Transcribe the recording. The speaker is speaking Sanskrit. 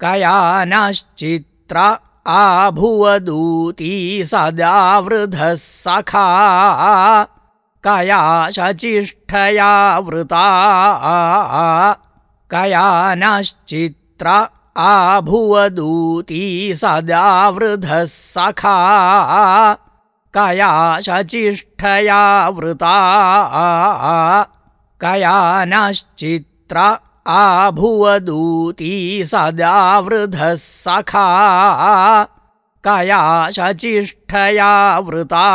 कयानश्चित्र आभुवदूती सदा वृधः सखा। कया शचिष्ठया वृता। कयानश्चित्र आभुवदूती सदा वृधः सखा। कया शचिष्ठया वृता। कयानश्चित्र आभुवदूती सदा वृधः सखा। कया शचिष्ठया वृता